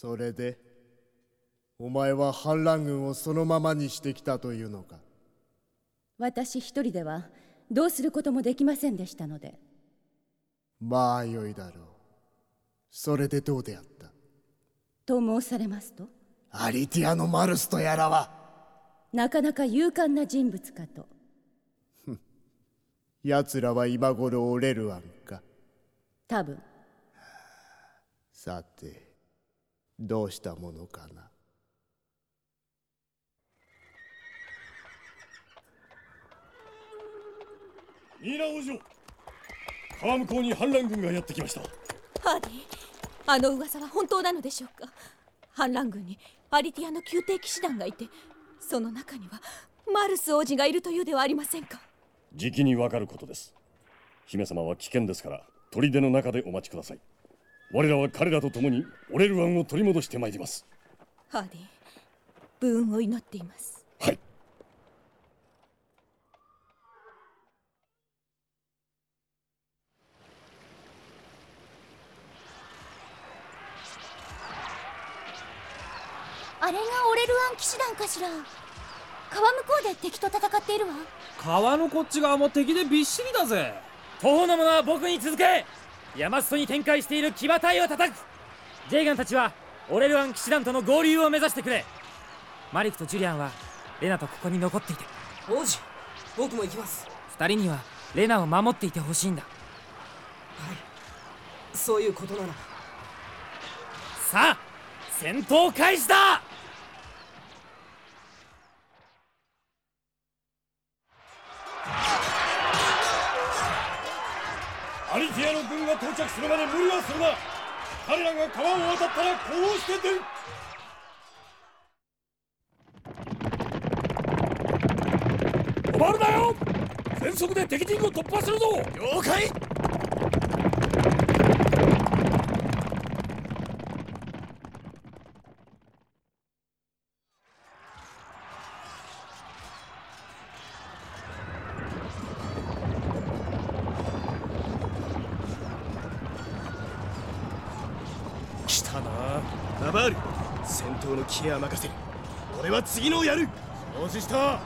それでお前は反乱軍をそのままにしてきたというのか？私一人ではどうすることもできませんでしたので。まあよいだろう。それでどうであった？と申されますとアリティアのマルスとやらは？なかなか勇敢な人物かと。奴らは今頃折れる案か。多分。さてどうしたものかな？ミイラ王女川向こうに反乱軍がやってきました。ハーディあの噂は本当なのでしょうか？反乱軍にアリティアの宮廷騎士団がいてその中にはマルス王子がいるというではありませんか？時期にわかることです。姫様は危険ですから砦の中でお待ちください我らは彼らと共にオレルワンを取り戻してまいります。ハーディ武運を祈っています。はい。あれがオレルアン騎士団かしら？川向こうで敵と戦っているわ。川のこっち側も敵でびっしりだぜ。徒歩の者は僕に続け山裾に展開している騎馬隊を叩く。ジェイガンたちはオレルアン騎士団との合流を目指してくれ。マリクとジュリアンはレナとここに残っていて。王子僕も行きます。二人にはレナを守っていてほしいんだ。はい。そういうことなら。さあ戦闘開始だアリティアの軍が到着するまで無理はするな。彼らが川を渡ったらこうして出る。止まるなよ。全速で敵陣を突破するぞ。了解。ナバール戦闘のケア任せる。俺は次のをやる。承知した。こ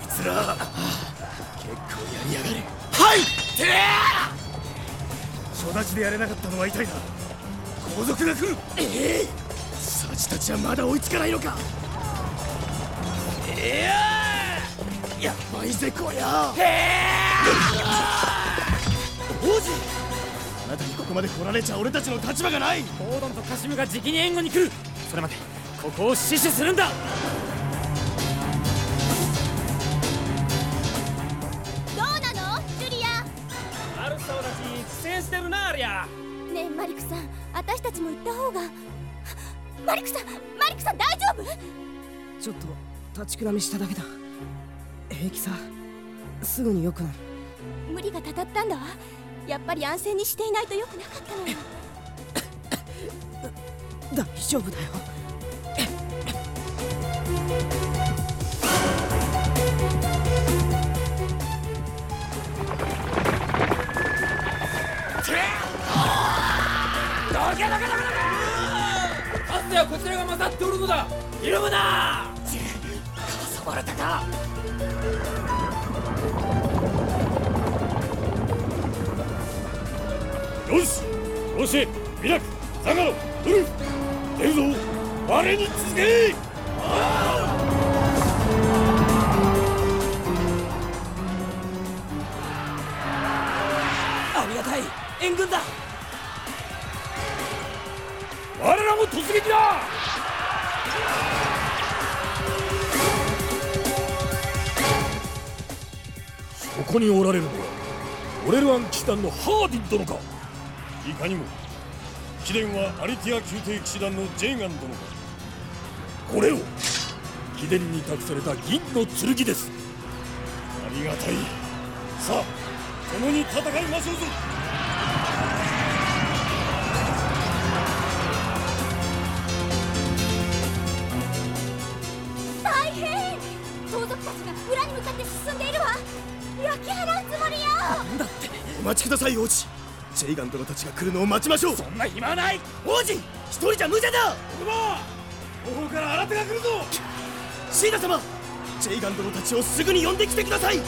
いつら結構やりやがる。はいて育ちでやれなかったのは痛いな。後続が来る。ええサチたちはまだ追いつかないのか。いややばいぜこりゃ王子あなたにここまで来られちゃ俺たちの立場がない。ゴードンとカシムがじきに援護に来る。それまでここを死守するんだ。どうなの？ジュリア。マルサオたち苦戦してるなありゃ。ねえマリクさん。私たちも行った方が。マリクさんマリクさん大丈夫？ちょっと立ちくらみしただけだ。平気さ。すぐに良くなる。無理がたたったんだわ。やっぱり安静にしていないとよくなかったのよ。大丈夫だよ。どけどけどけどけこちらが勝っておるのだ。ひるむな挟まれたかよしロシェミラクザガロウルフ出るぞ我に続け。ありがたい。援軍だ。我らも突撃だここにおられるのはオレルアン騎士団のハーディン殿か。いかにも貴殿はアリティア宮廷騎士団のジェイガン殿かこれを貴殿に託された銀の剣です。ありがたい。さあ共に戦いましょうぞ。待ちください王子。ジェイガン殿たちが来るのを待ちましょう。そんな暇はない。王子一人じゃ無茶だ。子供後方から新手が来るぞ。シーダ様ジェイガン殿たちをすぐに呼んできてください